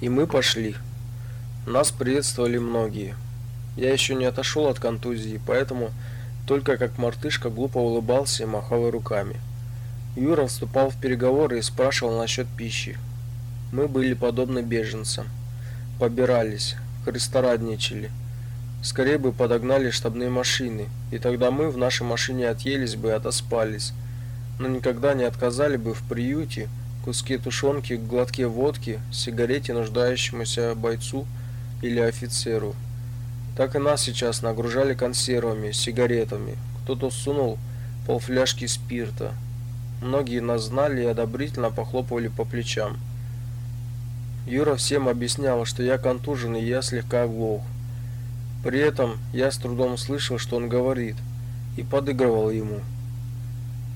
И мы пошли. Нас приветствовали многие. Я еще не отошел от контузии, поэтому только как мартышка глупо улыбался и махал руками. Юра вступал в переговоры и спрашивал насчет пищи. Мы были подобны беженцам. Побирались, христорадничали. Скорее бы подогнали штабные машины, и тогда мы в нашей машине отъелись бы и отоспались, но никогда не отказали бы в приюте куски тушенки, глотке водки, сигарете нуждающемуся бойцу или офицеру. Так и нас сейчас нагружали консервами, сигаретами. Кто-то сунул полфляжки спирта. Многие нас знали и одобрительно похлопывали по плечам. Юра всем объяснял, что я контужен и я слегка оглох. При этом я с трудом слышал, что он говорит, и подыгрывал ему.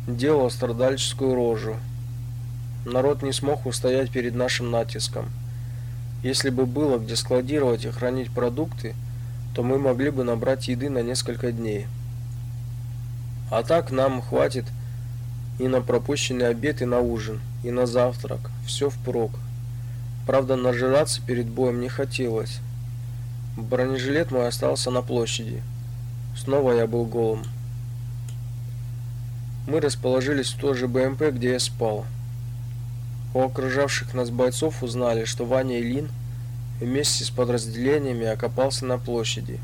Делал страдальческую рожу. Народ не смог устоять перед нашим натиском. Если бы было где складировать и хранить продукты, то мы могли бы набрать еды на несколько дней. А так нам хватит и на пропущенный обед, и на ужин, и на завтрак. Все впрок. Правда, нажираться перед боем не хотелось. Бронежилет мой остался на площади. Снова я был голым. Мы расположились в той же БМП, где я спал. У окружавших нас бойцов узнали, что Ваня Ильин вместе с подразделениями окопался на площади.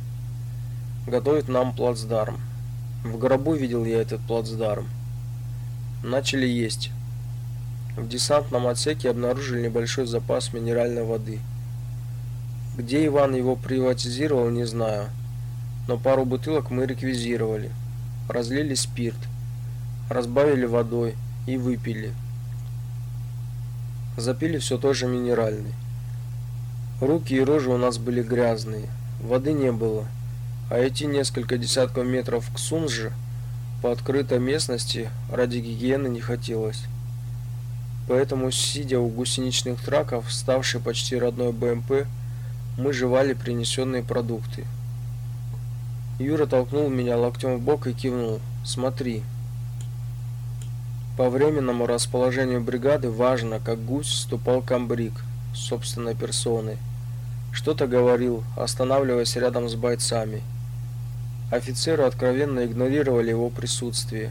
Готовит нам плацдарм. В гробу видел я этот плацдарм. Начали есть. В десантном отсеке обнаружили небольшой запас минеральной воды. Где Иван его приватизировал, не знаю. Но пару бутылок мы реквизировали. Разлили спирт, разбавили водой и выпили. Запили все той же минеральной. Руки и рожи у нас были грязные, воды не было, а идти несколько десятков метров к Сунже по открытой местности ради гигиены не хотелось. Поэтому, сидя у гусеничных траков, ставшей почти родной БМП, мы жевали принесенные продукты. Юра толкнул меня локтем в бок и кивнул. «Смотри». По временному расположению бригады важно, как гусь ступал комбриг собственной персоной. Что-то говорил, останавливаясь рядом с бойцами. Офицеры откровенно игнорировали его присутствие,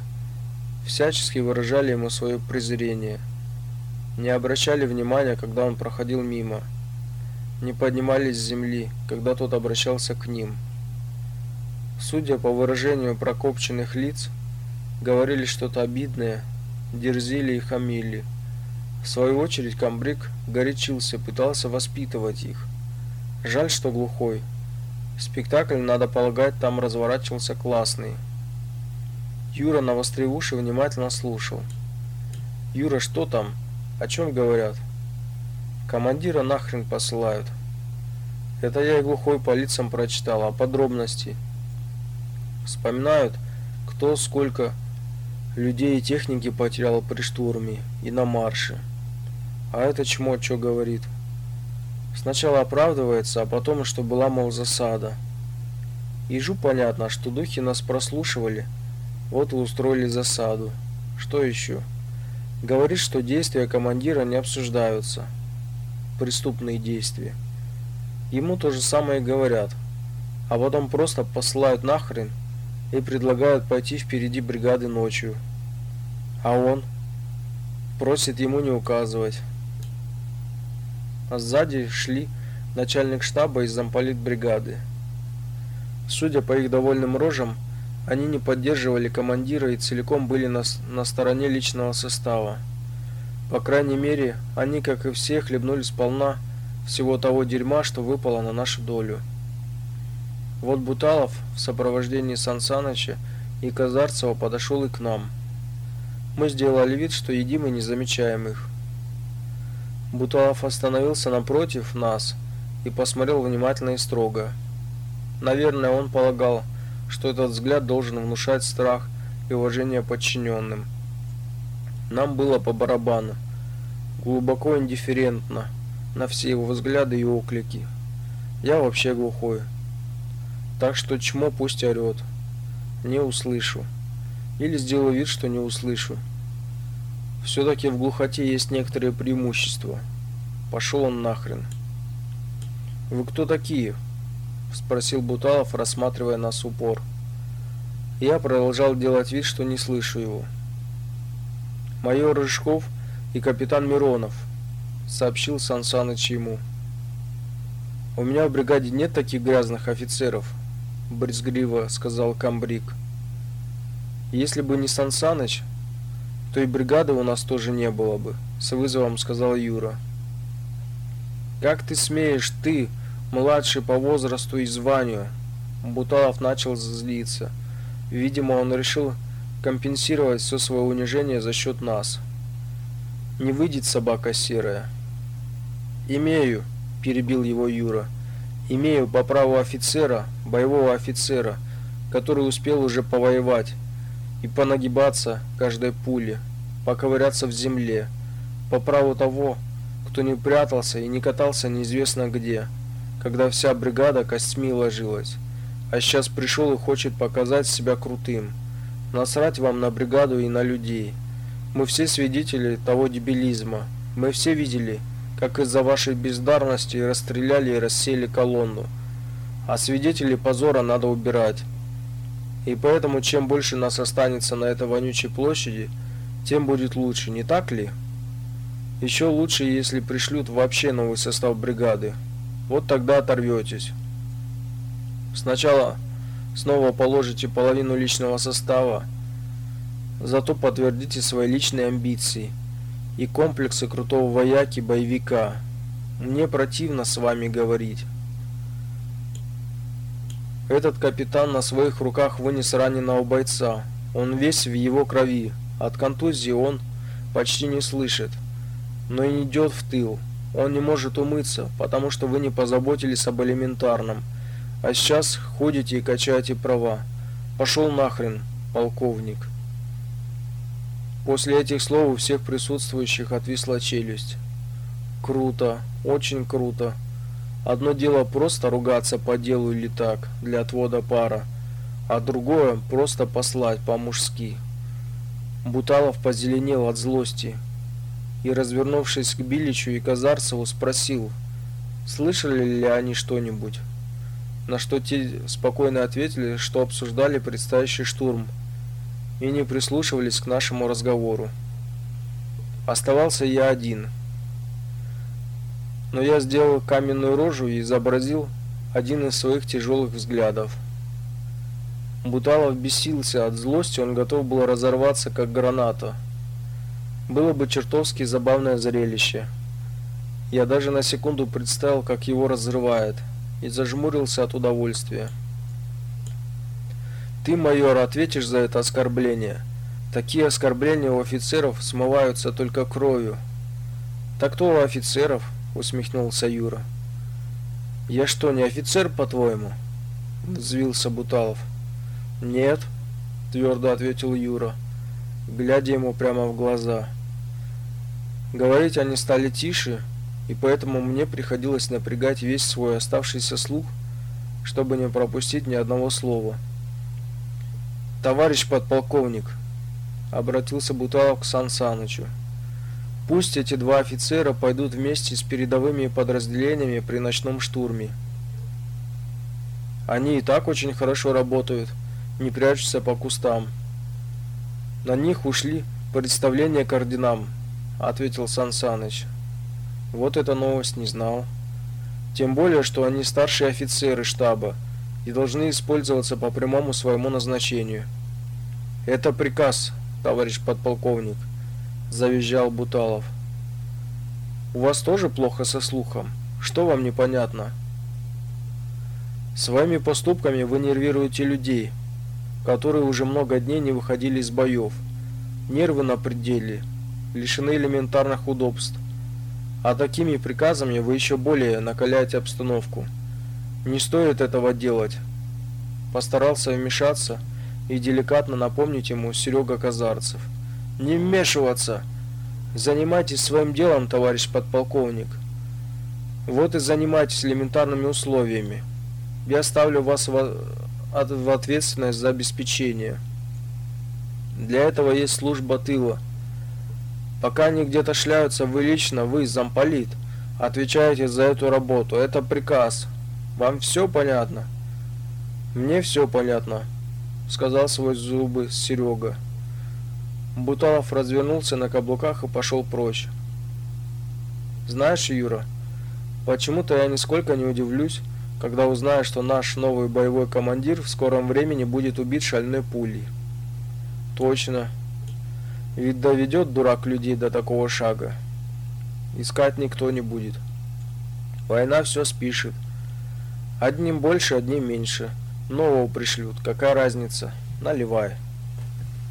всячески выражали ему свое презрение, не обращали внимания, когда он проходил мимо, не поднимались с земли, когда тот обращался к ним. Судя по выражению прокопченных лиц, говорили что-то обидное, дерзили и хамили. В свою очередь комбриг горячился, пытался воспитывать их. Жаль, что глухой. Спектакль, надо полагать, там разворачивался классный. Юра, навострив уши, внимательно слушал. «Юра, что там? О чем говорят?» «Командира нахрен посылают». «Это я и глухой по лицам прочитал, а подробности?» «Вспоминают, кто сколько людей и техники потерял при штурме и на марше. А это чмо что говорит? Сначала оправдывается, а потом, что была, мол, засада. Ежу понятно, что духи нас прослушивали, вот и устроили засаду. Что еще? Говорит, что действия командира не обсуждаются. Преступные действия. Ему то же самое говорят, а потом просто посылают нахрен и предлагают пойти впереди бригады ночью. А он просит ему не указывать. А сзади шли начальник штаба и замполит бригады. Судя по их довольным рожам, они не поддерживали командира и целиком были на, на стороне личного состава. По крайней мере, они, как и все, хлебнули сполна всего того дерьма, что выпало на нашу долю. Вот Буталов в сопровождении Сансаныча и Казарцева подошел и к нам. Мы сделали вид, что едим и не замечаем их. Буталов остановился напротив нас и посмотрел внимательно и строго. Наверное, он полагал, что этот взгляд должен внушать страх и уважение подчиненным. Нам было по барабану, глубоко индифферентно на все его взгляды и оклики. Я вообще глухой. Так что чмо пусть орет. Не услышу. Или сделаю вид, что не услышу. Все-таки в глухоте есть некоторые преимущества. Пошел он нахрен. Вы кто такие? спросил Буталов, рассматривая нас упор. Я продолжал делать вид, что не слышу его. Майор Рыжков и капитан Миронов, сообщил Сан Саныч ему. У меня в бригаде нет таких грязных офицеров, брезгливо сказал Камбрик. Если бы не Сан то и бригады у нас тоже не было бы, с вызовом сказал Юра. Как ты смеешь, ты, младший по возрасту и званию? Буталов начал злиться. Видимо, он решил компенсировать все свое унижение за счет нас. Не выйдет собака серая. Имею, перебил его Юра. Имею по праву офицера, боевого офицера, который успел уже повоевать и понагибаться каждой пуле, поковыряться в земле, по праву того, кто не прятался и не катался неизвестно где, когда вся бригада костьми ложилась, а сейчас пришел и хочет показать себя крутым. Насрать вам на бригаду и на людей. Мы все свидетели того дебилизма. Мы все видели, как из-за вашей бездарности расстреляли и рассеяли колонну. А свидетелей позора надо убирать. И поэтому чем больше нас останется на этой вонючей площади, тем будет лучше, не так ли? Еще лучше, если пришлют вообще новый состав бригады. Вот тогда оторветесь. Сначала снова положите половину личного состава, зато подтвердите свои личные амбиции и комплексы крутого вояки-боевика. Мне противно с вами говорить. Этот капитан на своих руках вынес раненого бойца. Он весь в его крови. От контузии он почти не слышит, но и не идет в тыл. Он не может умыться, потому что вы не позаботились об элементарном – а сейчас ходите и качаете права. Пошел нахрен, полковник. После этих слов у всех присутствующих отвисла челюсть. Круто, очень круто. Одно дело просто ругаться по делу или так, для отвода пара, а другое просто послать по-мужски. Буталов позеленел от злости и, развернувшись к Биличу и Казарцеву, спросил, слышали ли они что-нибудь на что те спокойно ответили, что обсуждали предстоящий штурм и не прислушивались к нашему разговору. Оставался я один. Но я сделал каменную рожу и изобразил один из своих тяжелых взглядов. Буталов бесился от злости, он готов был разорваться как граната. Было бы чертовски забавное зрелище. Я даже на секунду представил, как его разрывает и зажмурился от удовольствия. Ты, майор, ответишь за это оскорбление. Такие оскорбления у офицеров смываются только кровью. Так кто у офицеров? Усмехнулся Юра. Я что, не офицер, по-твоему? взвился Буталов. Нет, твердо ответил Юра, глядя ему прямо в глаза. Говорить они стали тише, и поэтому мне приходилось напрягать весь свой оставшийся слух, чтобы не пропустить ни одного слова. Товарищ подполковник, обратился Буталов к Сан Санычу. Пусть эти два офицера пойдут вместе с передовыми подразделениями при ночном штурме. Они и так очень хорошо работают, не прячутся по кустам. На них ушли представления к орденам, ответил Сан Саныч. Вот эта новость не знал. Тем более, что они старшие офицеры штаба и должны использоваться по прямому своему назначению. Это приказ, товарищ подполковник, завизжал Буталов. У вас тоже плохо со слухом? Что вам непонятно? Своими поступками вы нервируете людей, которые уже много дней не выходили из боев. Нервы на пределе, лишены элементарных удобств. А такими приказами вы еще более накаляете обстановку. Не стоит этого делать. Постарался вмешаться и деликатно напомнить ему Серега Казарцев. Не вмешиваться. Занимайтесь своим делом, товарищ подполковник. Вот и занимайтесь элементарными условиями. Я ставлю вас в, ответственность за обеспечение. Для этого есть служба тыла Пока они где-то шляются, вы лично, вы, замполит, Отвечаете за эту работу. Это приказ. Вам все понятно? Мне все понятно, сказал сквозь зубы Серега. Буталов развернулся на каблуках и пошел прочь. Знаешь, Юра, почему-то я нисколько не удивлюсь, когда узнаю, что наш новый боевой командир в скором времени будет убит шальной пулей. Точно. Ведь доведет дурак людей до такого шага. Искать никто не будет. Война все спишет. Одним больше, одним меньше. Нового пришлют. Какая разница? Наливай.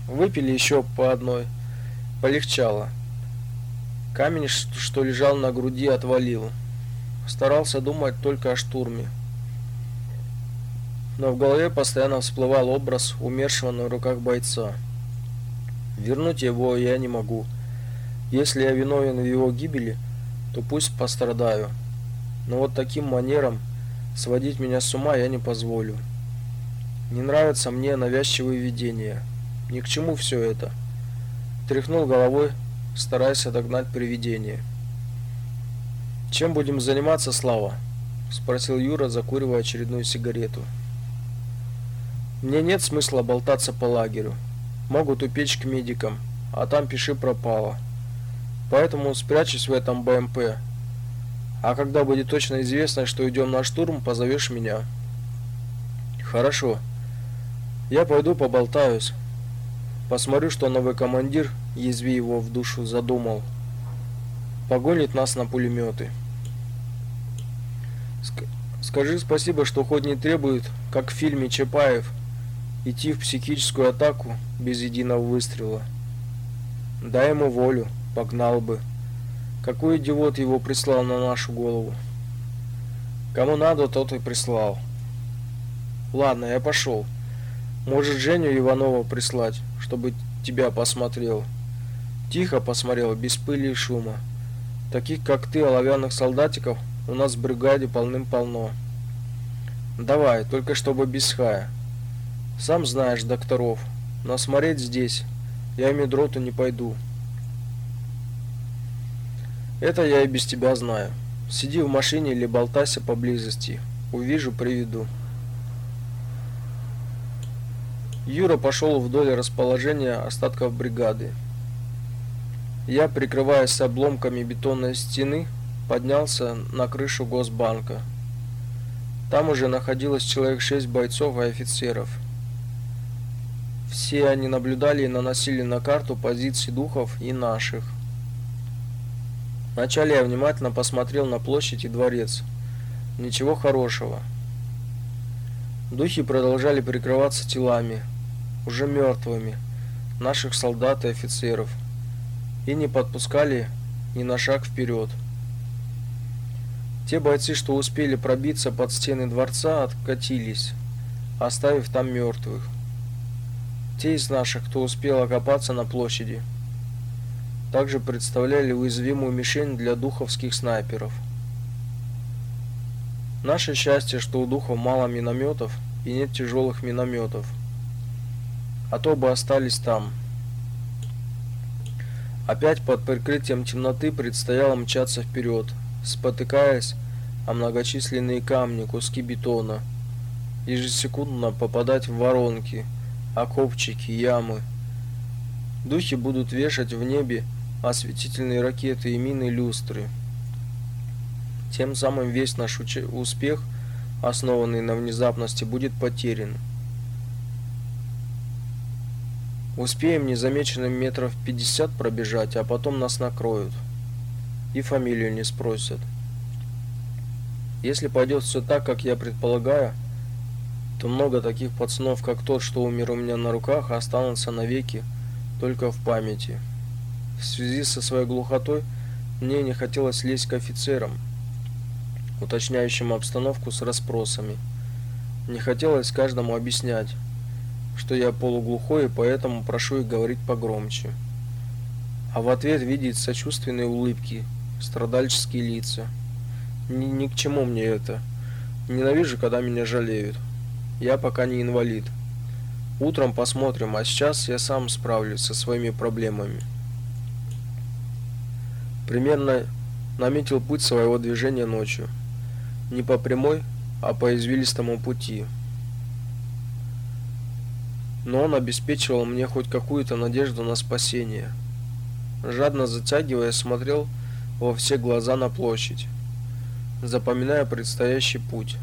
Выпили еще по одной. Полегчало. Камень, что лежал на груди, отвалил. Старался думать только о штурме. Но в голове постоянно всплывал образ умершего на руках бойца. Вернуть его я не могу. Если я виновен в его гибели, то пусть пострадаю. Но вот таким манером сводить меня с ума я не позволю. Не нравятся мне навязчивые видения. Ни к чему все это. Тряхнул головой, стараясь отогнать привидение. Чем будем заниматься, Слава? спросил Юра, закуривая очередную сигарету. Мне нет смысла болтаться по лагерю. Могут упечь к медикам, а там пиши пропало. Поэтому спрячусь в этом БМП. А когда будет точно известно, что идем на штурм, позовешь меня. Хорошо. Я пойду поболтаюсь. Посмотрю, что новый командир, язви его в душу, задумал. Погонит нас на пулеметы. Скажи спасибо, что хоть не требует, как в фильме Чапаев, идти в психическую атаку без единого выстрела. Дай ему волю, погнал бы. Какой идиот его прислал на нашу голову? Кому надо, тот и прислал. Ладно, я пошел. Может, Женю Иванова прислать, чтобы тебя посмотрел. Тихо посмотрел, без пыли и шума. Таких, как ты, оловянных солдатиков, у нас в бригаде полным-полно. Давай, только чтобы без хая. Сам знаешь докторов, но смотреть здесь я медроту не пойду. Это я и без тебя знаю. Сиди в машине или болтайся поблизости. Увижу, приведу. Юра пошел вдоль расположения остатков бригады. Я, прикрываясь обломками бетонной стены, поднялся на крышу Госбанка. Там уже находилось человек шесть бойцов и офицеров. Все они наблюдали и наносили на карту позиции духов и наших. Вначале я внимательно посмотрел на площадь и дворец. Ничего хорошего. Духи продолжали прикрываться телами, уже мертвыми, наших солдат и офицеров, и не подпускали ни на шаг вперед. Те бойцы, что успели пробиться под стены дворца, откатились, оставив там мертвых. Те из наших, кто успел окопаться на площади, также представляли уязвимую мишень для духовских снайперов. Наше счастье, что у духов мало минометов и нет тяжелых минометов а то бы остались там. Опять под прикрытием темноты предстояло мчаться вперед, спотыкаясь о многочисленные камни, куски бетона, ежесекундно попадать в воронки, окопчики, ямы. Духи будут вешать в небе осветительные ракеты и мины люстры. Тем самым весь наш успех, основанный на внезапности, будет потерян. Успеем незамеченным метров 50 пробежать, а потом нас накроют. И фамилию не спросят. Если пойдет все так, как я предполагаю, то много таких пацанов, как тот, что умер у меня на руках, останутся навеки только в памяти. В связи со своей глухотой мне не хотелось лезть к офицерам, уточняющим обстановку с расспросами. Не хотелось каждому объяснять, что я полуглухой и поэтому прошу их говорить погромче. А в ответ видеть сочувственные улыбки, страдальческие лица. Ни, ни к чему мне это. Ненавижу, когда меня жалеют. Я пока не инвалид. Утром посмотрим, а сейчас я сам справлюсь со своими проблемами. Примерно наметил путь своего движения ночью. Не по прямой, а по извилистому пути. Но он обеспечивал мне хоть какую-то надежду на спасение. Жадно затягивая, смотрел во все глаза на площадь, запоминая предстоящий путь.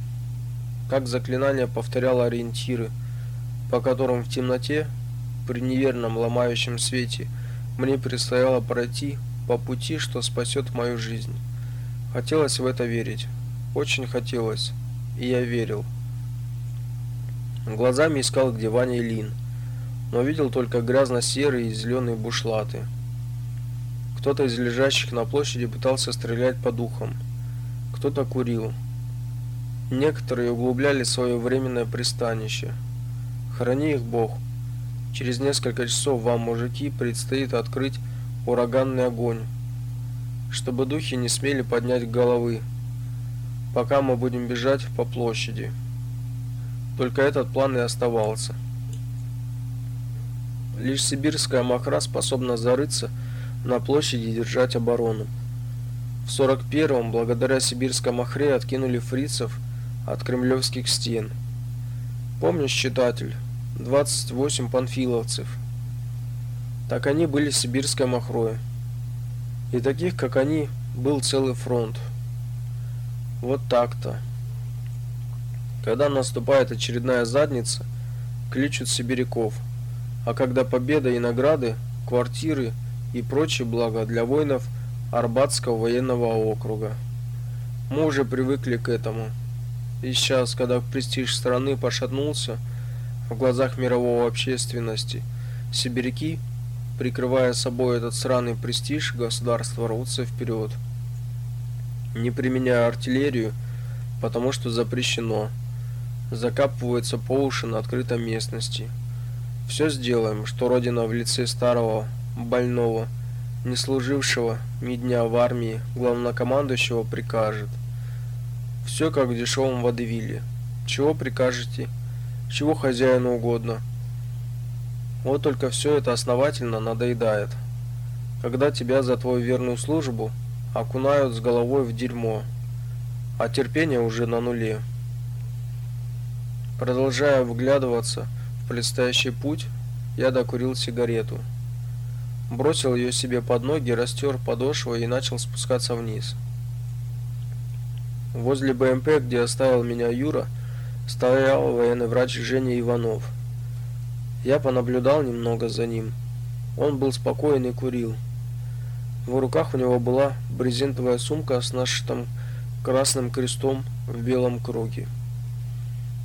Как заклинание повторяло ориентиры, по которым в темноте, при неверном ломающем свете, мне предстояло пройти по пути, что спасет мою жизнь. Хотелось в это верить. Очень хотелось. И я верил. Глазами искал, где Ваня и Лин, но видел только грязно-серые и зеленые бушлаты. Кто-то из лежащих на площади пытался стрелять по духам. Кто-то курил. Некоторые углубляли свое временное пристанище. Храни их Бог. Через несколько часов вам, мужики, предстоит открыть ураганный огонь, чтобы духи не смели поднять головы, пока мы будем бежать по площади. Только этот план и оставался. Лишь сибирская махра способна зарыться на площади и держать оборону. В 41-м, благодаря сибирской махре, откинули фрицев от кремлевских стен. Помнишь, читатель, 28 панфиловцев. Так они были сибирской махрой. И таких, как они, был целый фронт. Вот так-то. Когда наступает очередная задница, кличут сибиряков. А когда победа и награды, квартиры и прочие блага для воинов Арбатского военного округа. Мы уже привыкли к этому. И сейчас, когда престиж страны пошатнулся в глазах мировой общественности, сибиряки, прикрывая собой этот сраный престиж, государства рвутся вперед не применяя артиллерию, потому что запрещено. Закапываются по уши на открытой местности. Все сделаем, что родина в лице старого, больного, не служившего ни дня в армии, главнокомандующего прикажет. Все как в дешевом водевиле. Чего прикажете? Чего хозяину угодно? Вот только все это основательно надоедает. Когда тебя за твою верную службу – окунают с головой в дерьмо, а терпение уже на нуле. Продолжая вглядываться в предстоящий путь, я докурил сигарету. Бросил ее себе под ноги, растер подошвой и начал спускаться вниз. Возле БМП, где оставил меня Юра, стоял военный врач Женя Иванов. Я понаблюдал немного за ним. Он был спокоен и курил. В руках у него была брезентовая сумка с нашитым красным крестом в белом круге.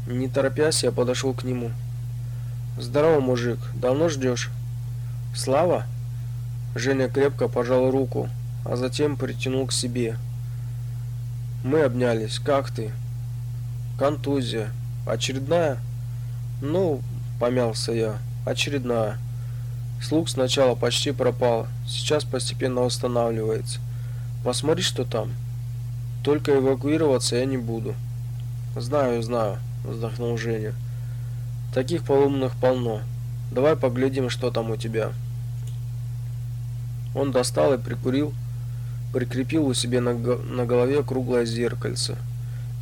Не торопясь, я подошел к нему. «Здорово, мужик, давно ждешь?» «Слава?» Женя крепко пожал руку, а затем притянул к себе. Мы обнялись. «Как ты?» «Контузия. Очередная?» «Ну, помялся я. Очередная». Слух сначала почти пропал, сейчас постепенно восстанавливается. Посмотри, что там. Только эвакуироваться я не буду. Знаю, знаю, вздохнул Женя. Таких полумных полно. Давай поглядим, что там у тебя. Он достал и прикурил, прикрепил у себя на, на голове круглое зеркальце.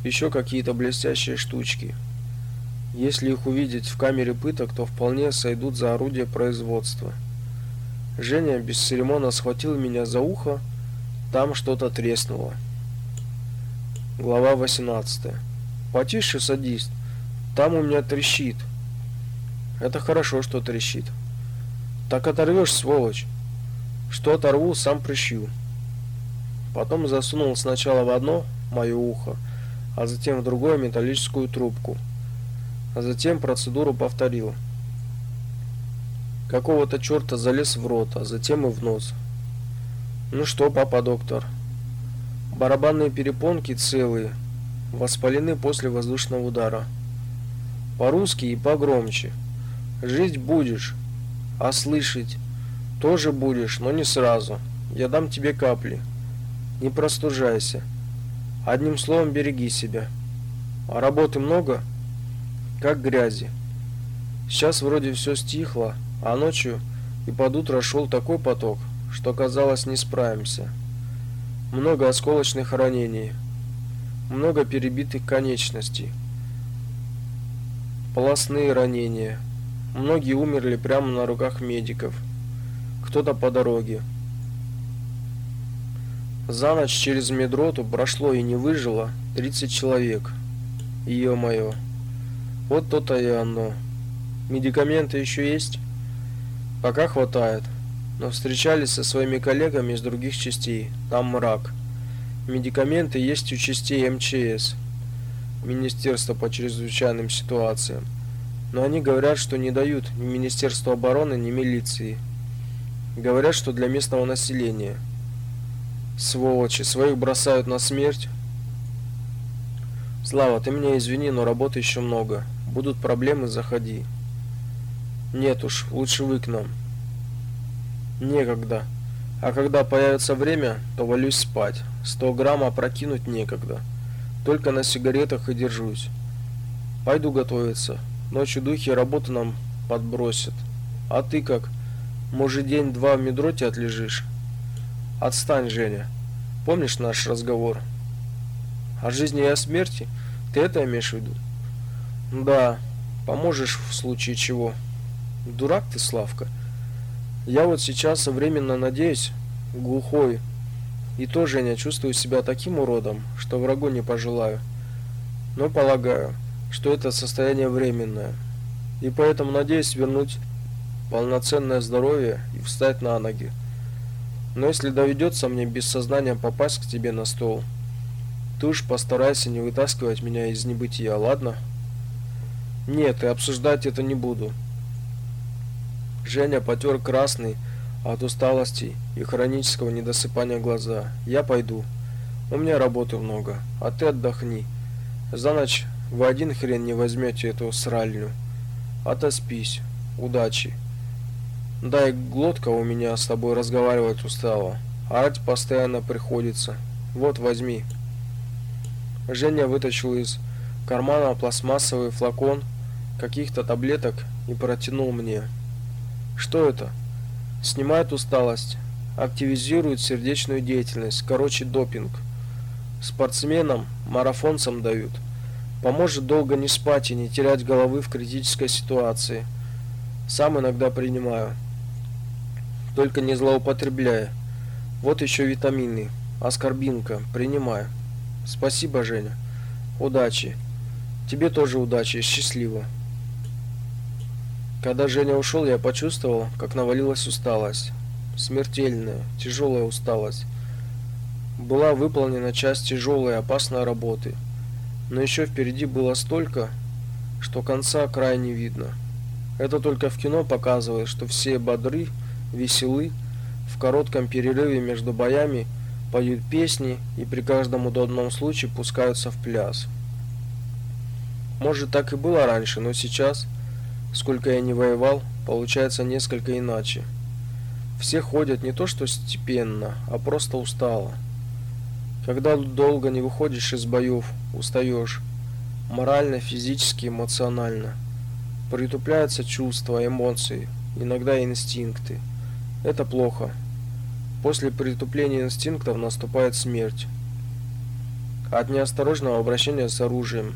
Еще какие-то блестящие штучки. Если их увидеть в камере пыток, то вполне сойдут за орудие производства. Женя без церемонно схватил меня за ухо, там что-то треснуло. Глава 18. Потише, садист. Там у меня трещит. Это хорошо, что трещит. Так оторвешь, сволочь. Что оторву, сам прищу. Потом засунул сначала в одно мое ухо, а затем в другое металлическую трубку а затем процедуру повторил. Какого-то черта залез в рот, а затем и в нос. Ну что, папа доктор? Барабанные перепонки целые, воспалены после воздушного удара. По-русски и погромче. Жить будешь, а слышать тоже будешь, но не сразу. Я дам тебе капли. Не простужайся. Одним словом, береги себя. А работы много? как грязи. Сейчас вроде все стихло, а ночью и под утро шел такой поток, что казалось, не справимся. Много осколочных ранений. Много перебитых конечностей. Полостные ранения. Многие умерли прямо на руках медиков. Кто-то по дороге. За ночь через медроту прошло и не выжило 30 человек. Ё-моё. Вот то-то и оно. Медикаменты еще есть? Пока хватает. Но встречались со своими коллегами из других частей. Там мрак. Медикаменты есть у частей МЧС. Министерство по чрезвычайным ситуациям. Но они говорят, что не дают ни Министерству обороны, ни милиции. Говорят, что для местного населения. Сволочи, своих бросают на смерть. Слава, ты меня извини, но работы еще много. Будут проблемы, заходи. Нет уж, лучше вы к нам. Некогда. А когда появится время, то валюсь спать. Сто грамм опрокинуть некогда. Только на сигаретах и держусь. Пойду готовиться. Ночью духи работу нам подбросят. А ты как? Может, день-два в медроте отлежишь? Отстань, Женя. Помнишь наш разговор? О жизни и о смерти? Ты это имеешь в виду? Да. Поможешь в случае чего? Дурак ты, Славка. Я вот сейчас временно надеюсь, глухой, и то, Женя, чувствую себя таким уродом, что врагу не пожелаю. Но полагаю, что это состояние временное. И поэтому надеюсь вернуть полноценное здоровье и встать на ноги. Но если доведется мне без сознания попасть к тебе на стол, ты уж постарайся не вытаскивать меня из небытия, ладно? Нет, и обсуждать это не буду. Женя потер красный от усталости и хронического недосыпания глаза. Я пойду. У меня работы много, а ты отдохни. За ночь вы один хрен не возьмете эту сральню. Отоспись. Удачи. Дай глотка у меня с тобой разговаривать устала. Орать постоянно приходится. Вот, возьми. Женя вытащил из кармана пластмассовый флакон каких-то таблеток и протянул мне. Что это? Снимает усталость, активизирует сердечную деятельность, короче, допинг. Спортсменам, марафонцам дают. Поможет долго не спать и не терять головы в критической ситуации. Сам иногда принимаю. Только не злоупотребляя. Вот еще витамины. Аскорбинка. Принимаю. Спасибо, Женя. Удачи. Тебе тоже удачи. Счастливо. Когда Женя ушел, я почувствовал, как навалилась усталость. Смертельная, тяжелая усталость. Была выполнена часть тяжелой и опасной работы. Но еще впереди было столько, что конца края не видно. Это только в кино показывает, что все бодры, веселы, в коротком перерыве между боями поют песни и при каждом удобном случае пускаются в пляс. Может, так и было раньше, но сейчас Сколько я не воевал, получается несколько иначе. Все ходят не то что степенно, а просто устало. Когда долго не выходишь из боев, устаешь. Морально, физически, эмоционально. Притупляются чувства, эмоции, иногда инстинкты. Это плохо. После притупления инстинктов наступает смерть. От неосторожного обращения с оружием,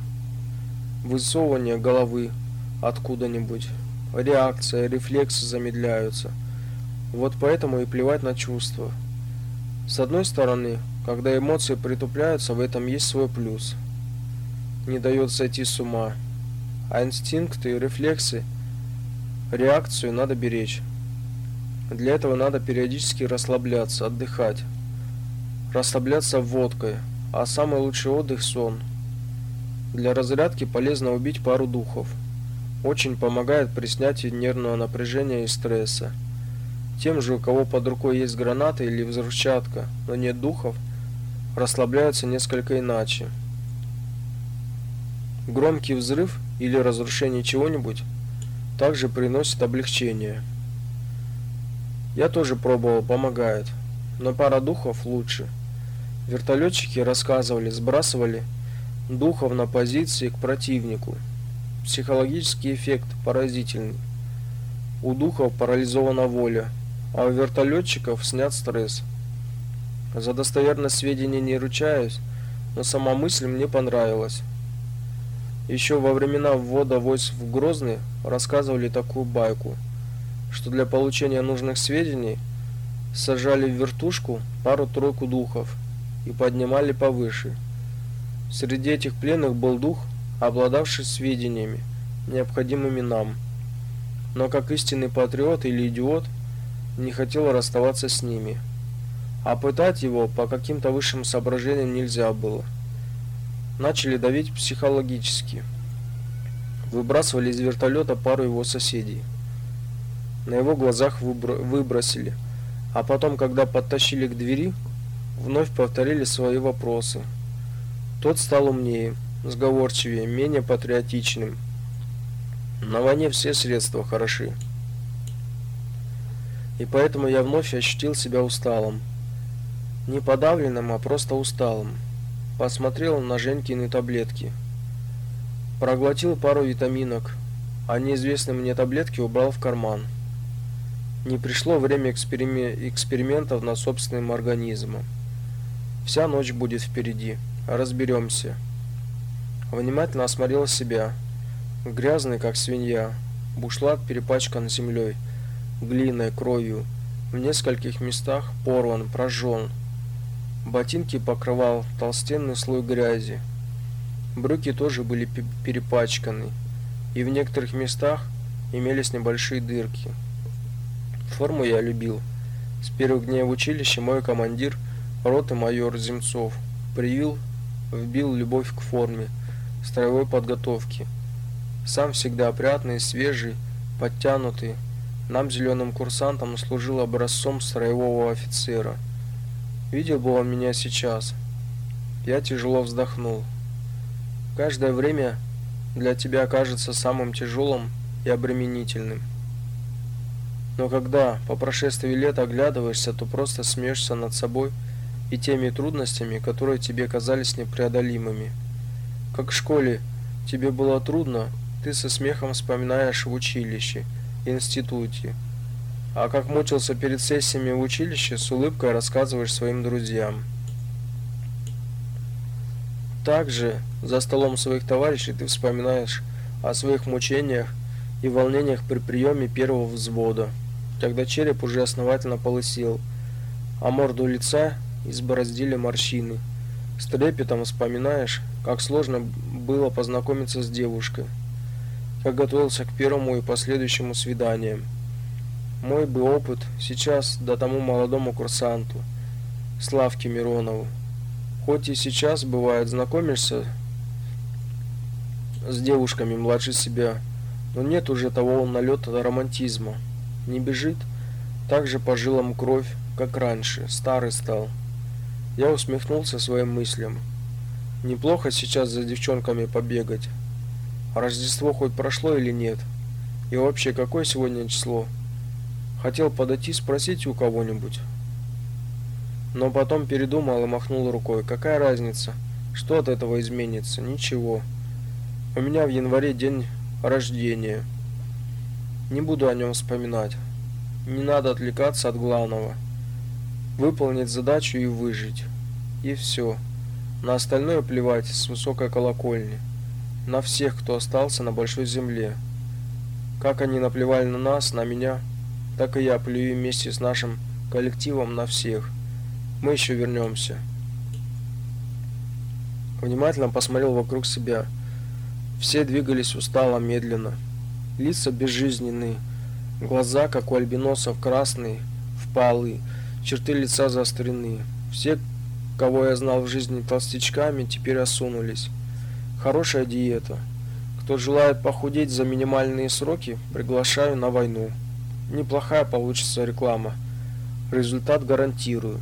высовывания головы, откуда-нибудь. Реакция, рефлексы замедляются. Вот поэтому и плевать на чувства. С одной стороны, когда эмоции притупляются, в этом есть свой плюс. Не дает сойти с ума. А инстинкты и рефлексы, реакцию надо беречь. Для этого надо периодически расслабляться, отдыхать. Расслабляться водкой, а самый лучший отдых – сон. Для разрядки полезно убить пару духов – очень помогает при снятии нервного напряжения и стресса. Тем же, у кого под рукой есть граната или взрывчатка, но нет духов, расслабляются несколько иначе. Громкий взрыв или разрушение чего-нибудь также приносит облегчение. Я тоже пробовал, помогает, но пара духов лучше. Вертолетчики рассказывали, сбрасывали духов на позиции к противнику. Психологический эффект поразительный. У духов парализована воля, а у вертолетчиков снят стресс. За достоверность сведений не ручаюсь, но сама мысль мне понравилась. Еще во времена ввода войск в Грозный рассказывали такую байку, что для получения нужных сведений сажали в вертушку пару-тройку духов и поднимали повыше. Среди этих пленных был дух, обладавший сведениями, необходимыми нам. Но как истинный патриот или идиот, не хотел расставаться с ними. А пытать его по каким-то высшим соображениям нельзя было начали давить психологически. Выбрасывали из вертолета пару его соседей. На его глазах выбросили, а потом, когда подтащили к двери, вновь повторили свои вопросы. Тот стал умнее, сговорчивее, менее патриотичным. На войне все средства хороши. И поэтому я вновь ощутил себя усталым. Не подавленным, а просто усталым посмотрел на Женькины таблетки. Проглотил пару витаминок, а неизвестные мне таблетки убрал в карман. Не пришло время экспериментов над собственным организмом. Вся ночь будет впереди. Разберемся. Внимательно осмотрел себя. Грязный, как свинья. Бушлат перепачкан землей, глиной, кровью. В нескольких местах порван, прожжен. Ботинки покрывал толстенный слой грязи. Брюки тоже были перепачканы, и в некоторых местах имелись небольшие дырки. Форму я любил. С первых дней в училище мой командир, роты майор Земцов, привил, вбил любовь к форме, строевой подготовки. Сам всегда опрятный, свежий, подтянутый, нам зеленым курсантам служил образцом строевого офицера – Видел бы он меня сейчас. Я тяжело вздохнул. Каждое время для тебя кажется самым тяжелым и обременительным. Но когда по прошествии лет оглядываешься, то просто смеешься над собой и теми трудностями, которые тебе казались непреодолимыми. Как в школе тебе было трудно, ты со смехом вспоминаешь в училище, институте, а как мучился перед сессиями в училище, с улыбкой рассказываешь своим друзьям. Также за столом своих товарищей ты вспоминаешь о своих мучениях и волнениях при приеме первого взвода, когда череп уже основательно полысел, а морду лица избороздили морщины. С трепетом вспоминаешь, как сложно было познакомиться с девушкой, как готовился к первому и последующему свиданиям. Мой бы опыт сейчас да тому молодому курсанту, Славке Миронову. Хоть и сейчас бывает знакомишься с девушками младше себя, но нет уже того налета романтизма. Не бежит так же по жилам кровь, как раньше, старый стал. Я усмехнулся своим мыслям. Неплохо сейчас за девчонками побегать. Рождество хоть прошло или нет? И вообще, какое сегодня число? Хотел подойти спросить у кого-нибудь, но потом передумал и махнул рукой. Какая разница? Что от этого изменится? Ничего. У меня в январе день рождения. Не буду о нем вспоминать. Не надо отвлекаться от главного. Выполнить задачу и выжить. И все. На остальное плевать с высокой колокольни. На всех, кто остался на большой земле. Как они наплевали на нас, на меня – так и я плюю вместе с нашим коллективом на всех. Мы еще вернемся. Внимательно посмотрел вокруг себя. Все двигались устало, медленно. Лица безжизненные, глаза, как у альбиносов, красные, впалые, черты лица заострены. Все, кого я знал в жизни толстячками, теперь осунулись. Хорошая диета. Кто желает похудеть за минимальные сроки, приглашаю на войну неплохая получится реклама. Результат гарантирую.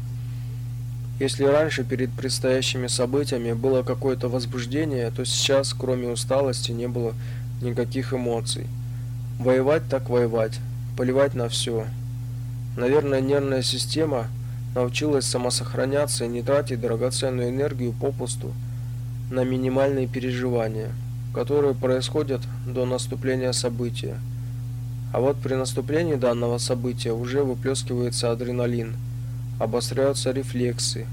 Если раньше перед предстоящими событиями было какое-то возбуждение, то сейчас, кроме усталости, не было никаких эмоций. Воевать так воевать, поливать на все. Наверное, нервная система научилась самосохраняться и не тратить драгоценную энергию попусту на минимальные переживания, которые происходят до наступления события. А вот при наступлении данного события уже выплескивается адреналин, обостряются рефлексы.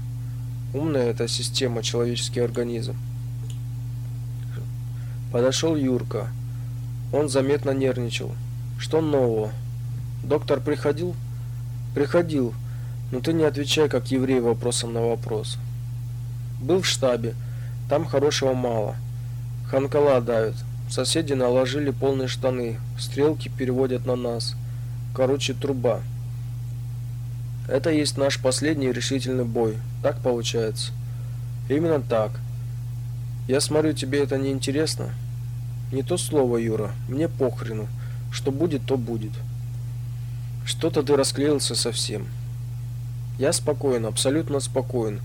Умная эта система, человеческий организм. Подошел Юрка. Он заметно нервничал. Что нового? Доктор приходил? Приходил. Но ты не отвечай как еврей вопросом на вопрос. Был в штабе. Там хорошего мало. Ханкала давит. Соседи наложили полные штаны. Стрелки переводят на нас. Короче, труба. Это есть наш последний решительный бой. Так получается? Именно так. Я смотрю, тебе это не интересно? Не то слово, Юра. Мне похрену. Что будет, то будет. Что-то ты расклеился совсем. Я спокоен, абсолютно спокоен.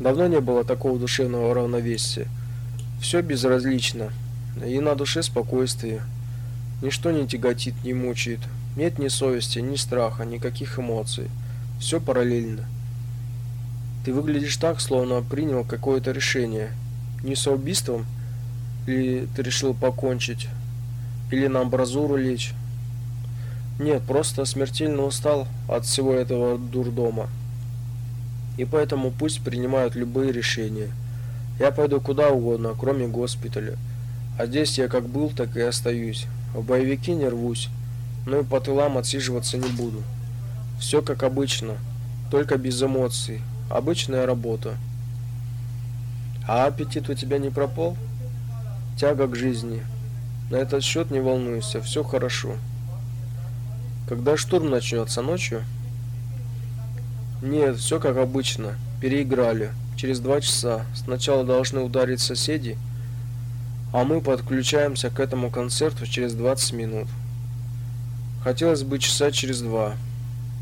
Давно не было такого душевного равновесия. Все безразлично. И на душе спокойствие. Ничто не тяготит, не мучает. Нет ни совести, ни страха, никаких эмоций. Все параллельно. Ты выглядишь так, словно принял какое-то решение. Не самоубийством? Или ты решил покончить? Или на амбразуру лечь? Нет, просто смертельно устал от всего этого дурдома. И поэтому пусть принимают любые решения. Я пойду куда угодно, кроме госпиталя. А здесь я как был, так и остаюсь. В боевики не рвусь, но и по тылам отсиживаться не буду. Все как обычно, только без эмоций. Обычная работа. А аппетит у тебя не пропал? Тяга к жизни. На этот счет не волнуйся, все хорошо. Когда штурм начнется ночью? Нет, все как обычно. Переиграли. Через два часа. Сначала должны ударить соседи, а мы подключаемся к этому концерту через 20 минут. Хотелось бы часа через два.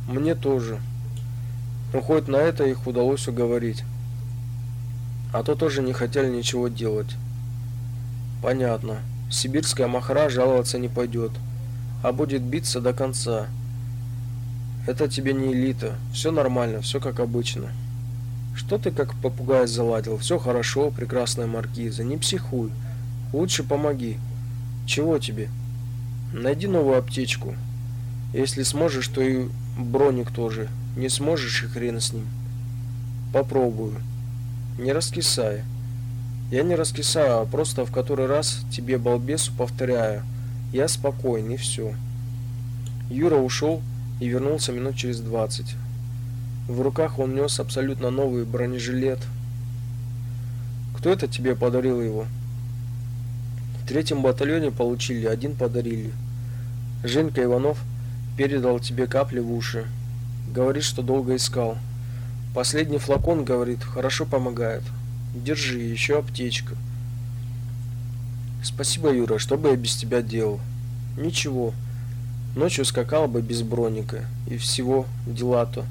Мне тоже. Но хоть на это их удалось уговорить. А то тоже не хотели ничего делать. Понятно. Сибирская махра жаловаться не пойдет, а будет биться до конца. Это тебе не элита. Все нормально, все как обычно. Что ты как попугай заладил? Все хорошо, прекрасная маркиза. Не психуй. Лучше помоги. Чего тебе? Найди новую аптечку. Если сможешь, то и броник тоже. Не сможешь и хрен с ним. Попробую. Не раскисай. Я не раскисаю, а просто в который раз тебе, балбесу, повторяю. Я спокоен, и все. Юра ушел и вернулся минут через двадцать. В руках он нес абсолютно новый бронежилет. Кто это тебе подарил его? В третьем батальоне получили, один подарили. Женька Иванов передал тебе капли в уши. Говорит, что долго искал. Последний флакон, говорит, хорошо помогает. Держи, еще аптечка. Спасибо, Юра, что бы я без тебя делал? Ничего. Ночью скакал бы без броника и всего дела-то.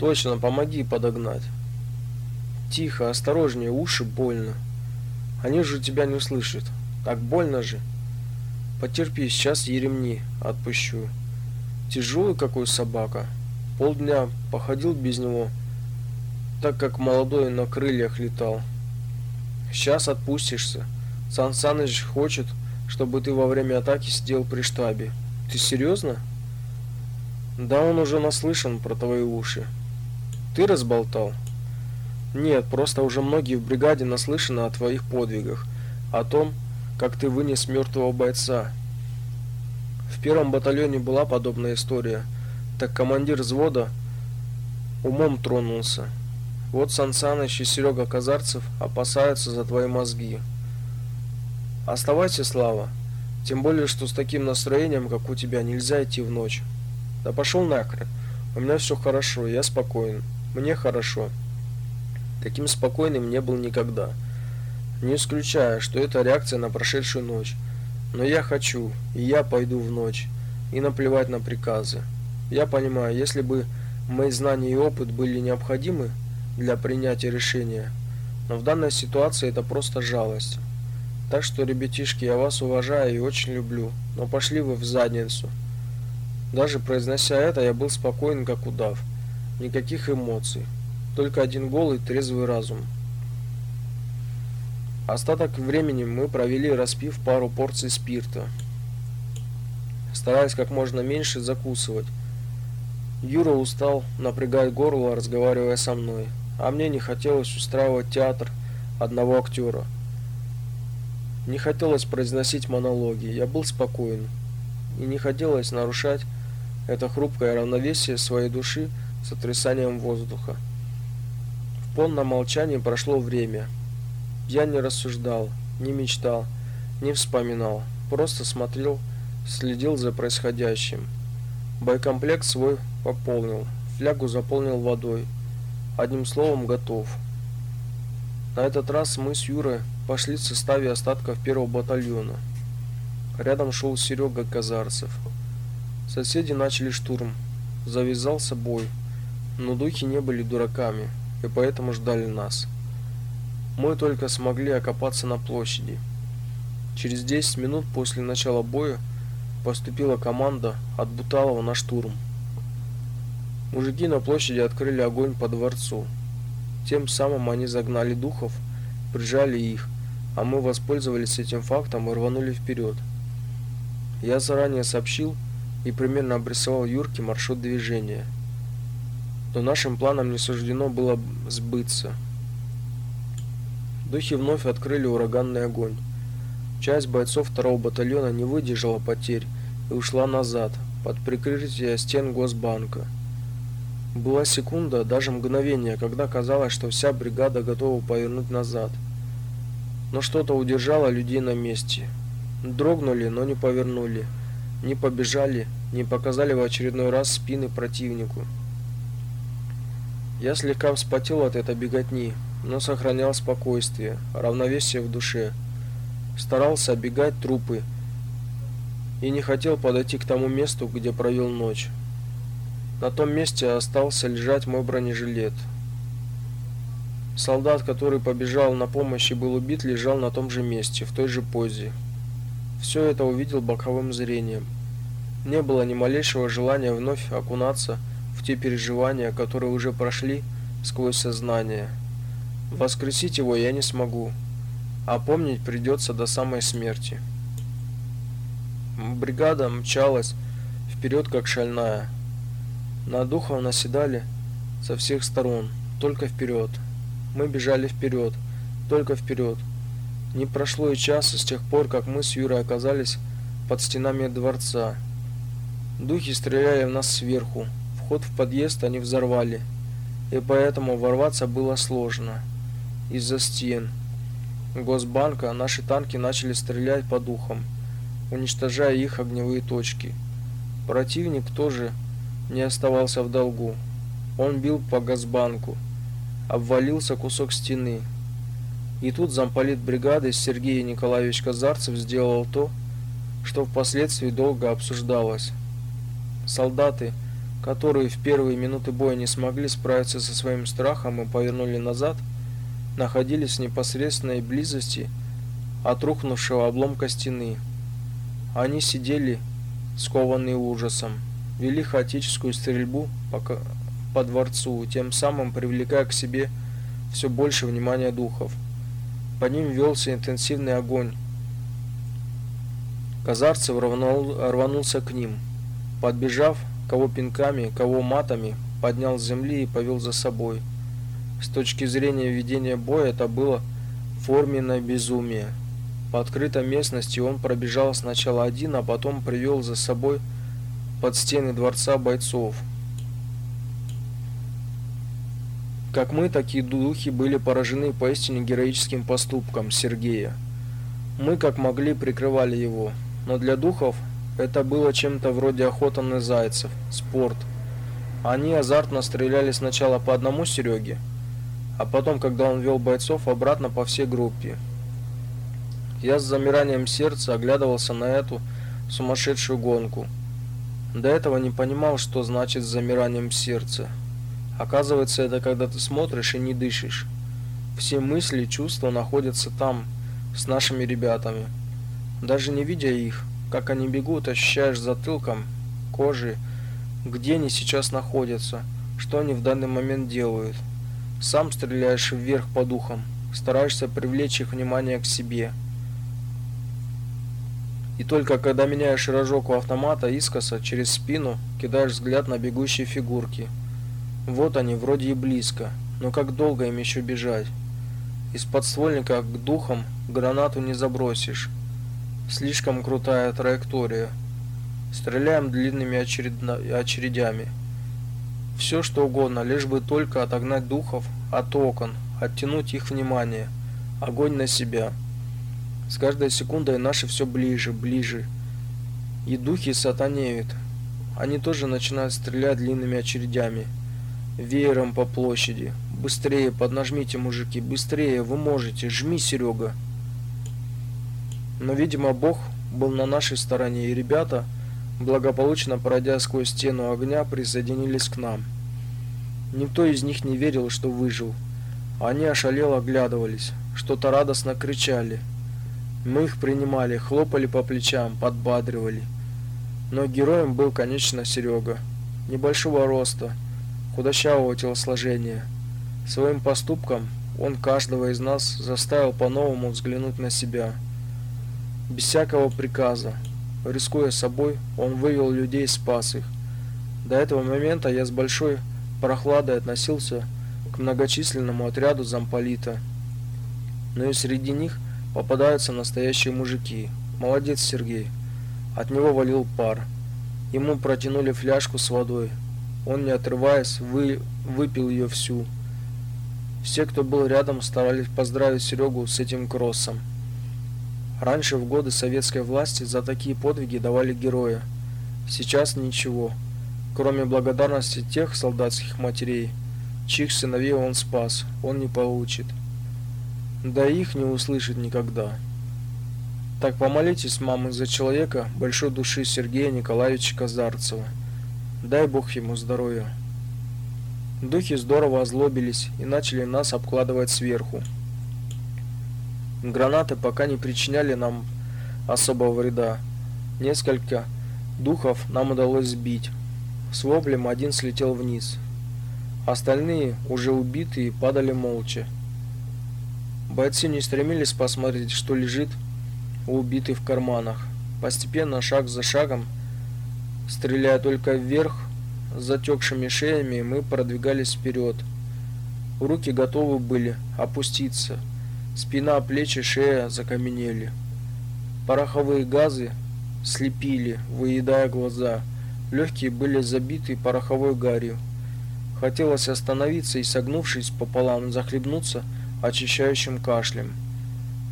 Точно, помоги подогнать. Тихо, осторожнее, уши больно. Они же тебя не услышат. Так больно же. Потерпи, сейчас еремни отпущу. Тяжелый какой собака. Полдня походил без него, так как молодой на крыльях летал. Сейчас отпустишься. Сан Саныч хочет, чтобы ты во время атаки сидел при штабе. Ты серьезно? Да он уже наслышан про твои уши. Ты разболтал? Нет, просто уже многие в бригаде наслышаны о твоих подвигах, о том, как ты вынес мертвого бойца. В первом батальоне была подобная история, так командир взвода умом тронулся. Вот Сан Саныч и Серега Казарцев опасаются за твои мозги. Оставайся, Слава. Тем более, что с таким настроением, как у тебя, нельзя идти в ночь. Да пошел нахрен. У меня все хорошо, я спокоен. Мне хорошо. Таким спокойным не был никогда. Не исключая, что это реакция на прошедшую ночь. Но я хочу, и я пойду в ночь. И наплевать на приказы. Я понимаю, если бы мои знания и опыт были необходимы для принятия решения, но в данной ситуации это просто жалость. Так что, ребятишки, я вас уважаю и очень люблю, но пошли вы в задницу. Даже произнося это, я был спокоен, как удав. Никаких эмоций. Только один голый трезвый разум. Остаток времени мы провели, распив пару порций спирта, стараясь как можно меньше закусывать. Юра устал, напрягая горло, разговаривая со мной, а мне не хотелось устраивать театр одного актера. Не хотелось произносить монологи, я был спокоен, и не хотелось нарушать это хрупкое равновесие своей души сотрясанием воздуха. В полном молчании прошло время. Я не рассуждал, не мечтал, не вспоминал, просто смотрел, следил за происходящим. Боекомплект свой пополнил, флягу заполнил водой. Одним словом, готов. На этот раз мы с Юрой пошли в составе остатков первого батальона. Рядом шел Серега Казарцев. Соседи начали штурм. Завязался бой. Но духи не были дураками, и поэтому ждали нас. Мы только смогли окопаться на площади. Через 10 минут после начала боя поступила команда от Буталова на штурм. Мужики на площади открыли огонь по дворцу. Тем самым они загнали духов, прижали их, а мы воспользовались этим фактом и рванули вперед. Я заранее сообщил и примерно обрисовал Юрке маршрут движения. Но нашим планам не суждено было сбыться. Духи вновь открыли ураганный огонь. Часть бойцов второго батальона не выдержала потерь и ушла назад, под прикрытие стен Госбанка. Была секунда, даже мгновение, когда казалось, что вся бригада готова повернуть назад. Но что-то удержало людей на месте. Дрогнули, но не повернули, не побежали, не показали в очередной раз спины противнику. Я слегка вспотел от этой беготни, но сохранял спокойствие, равновесие в душе. Старался оббегать трупы и не хотел подойти к тому месту, где провел ночь. На том месте остался лежать мой бронежилет. Солдат, который побежал на помощь и был убит, лежал на том же месте, в той же позе. Все это увидел боковым зрением. Не было ни малейшего желания вновь окунаться в те переживания, которые уже прошли сквозь сознание. Воскресить его я не смогу, а помнить придется до самой смерти. Бригада мчалась вперед, как шальная. На духов наседали со всех сторон, только вперед. Мы бежали вперед, только вперед. Не прошло и часа с тех пор, как мы с Юрой оказались под стенами дворца. Духи стреляли в нас сверху. Вход в подъезд они взорвали, и поэтому ворваться было сложно. Из-за стен Госбанка наши танки начали стрелять по духам, уничтожая их огневые точки. Противник тоже не оставался в долгу. Он бил по Газбанку. Обвалился кусок стены. И тут замполит бригады Сергей Николаевич Казарцев сделал то, что впоследствии долго обсуждалось. Солдаты, которые в первые минуты боя не смогли справиться со своим страхом и повернули назад, находились в непосредственной близости от рухнувшего обломка стены. Они сидели, скованные ужасом вели хаотическую стрельбу по, по дворцу, тем самым привлекая к себе все больше внимания духов. По ним велся интенсивный огонь. Казарцев рванул, рванулся к ним. Подбежав, кого пинками, кого матами, поднял с земли и повел за собой. С точки зрения ведения боя это было форменное безумие. По открытой местности он пробежал сначала один, а потом привел за собой под стены дворца бойцов. Как мы, такие духи были поражены поистине героическим поступком Сергея. Мы как могли прикрывали его, но для духов это было чем-то вроде охоты на зайцев, спорт. Они азартно стреляли сначала по одному Сереге, а потом, когда он вел бойцов, обратно по всей группе. Я с замиранием сердца оглядывался на эту сумасшедшую гонку. До этого не понимал, что значит с замиранием сердца. Оказывается, это когда ты смотришь и не дышишь. Все мысли, чувства находятся там, с нашими ребятами. Даже не видя их, как они бегут, ощущаешь затылком, кожей, где они сейчас находятся, что они в данный момент делают. Сам стреляешь вверх по духам, стараешься привлечь их внимание к себе. И только когда меняешь рожок у автомата искоса через спину, кидаешь взгляд на бегущие фигурки. Вот они, вроде и близко, но как долго им еще бежать? Из подствольника к духам гранату не забросишь. Слишком крутая траектория. Стреляем длинными очередно... очередями. Все что угодно, лишь бы только отогнать духов от окон, оттянуть их внимание. Огонь на себя. С каждой секундой наши все ближе, ближе. И духи сатанеют. Они тоже начинают стрелять длинными очередями. Веером по площади. Быстрее, поднажмите, мужики, быстрее, вы можете. Жми, Серега. Но, видимо, Бог был на нашей стороне, и ребята, благополучно пройдя сквозь стену огня, присоединились к нам. Никто из них не верил, что выжил. Они ошалело оглядывались, что-то радостно кричали. Мы их принимали, хлопали по плечам, подбадривали. Но героем был, конечно, Серега. Небольшого роста, худощавого телосложения. Своим поступком он каждого из нас заставил по-новому взглянуть на себя. Без всякого приказа, рискуя собой, он вывел людей и спас их. До этого момента я с большой прохладой относился к многочисленному отряду замполита. Но и среди них попадаются настоящие мужики. Молодец, Сергей. От него валил пар. Ему протянули фляжку с водой. Он, не отрываясь, вы, выпил ее всю. Все, кто был рядом, старались поздравить Серегу с этим кроссом. Раньше в годы советской власти за такие подвиги давали героя. Сейчас ничего кроме благодарности тех солдатских матерей, чьих сыновей он спас, он не получит. Да их не услышит никогда. Так помолитесь, мамы, за человека большой души Сергея Николаевича Казарцева. Дай Бог ему здоровья. Духи здорово озлобились и начали нас обкладывать сверху. Гранаты пока не причиняли нам особого вреда. Несколько духов нам удалось сбить. С воплем один слетел вниз. Остальные, уже убитые, падали молча. Бойцы не стремились посмотреть, что лежит у убитых в карманах. Постепенно, шаг за шагом, стреляя только вверх, с затекшими шеями, мы продвигались вперед. Руки готовы были опуститься. Спина, плечи, шея закаменели. Пороховые газы слепили, выедая глаза. Легкие были забиты пороховой гарью. Хотелось остановиться и, согнувшись пополам, захлебнуться очищающим кашлем.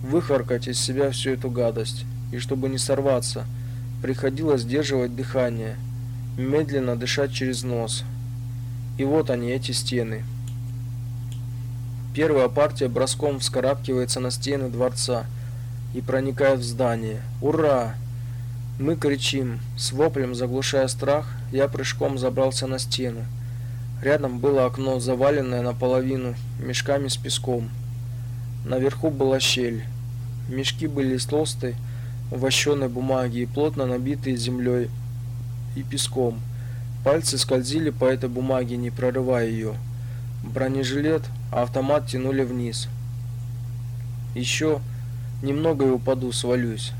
Выхаркать из себя всю эту гадость. И чтобы не сорваться, приходилось сдерживать дыхание, медленно дышать через нос. И вот они, эти стены. Первая партия броском вскарабкивается на стены дворца и проникает в здание. Ура! Мы кричим, с воплем заглушая страх, я прыжком забрался на стену. Рядом было окно, заваленное наполовину мешками с песком. Наверху была щель. Мешки были из вощеной бумаги и плотно набитые землей и песком. Пальцы скользили по этой бумаге, не прорывая ее. Бронежилет, а автомат тянули вниз. Еще немного и упаду, свалюсь.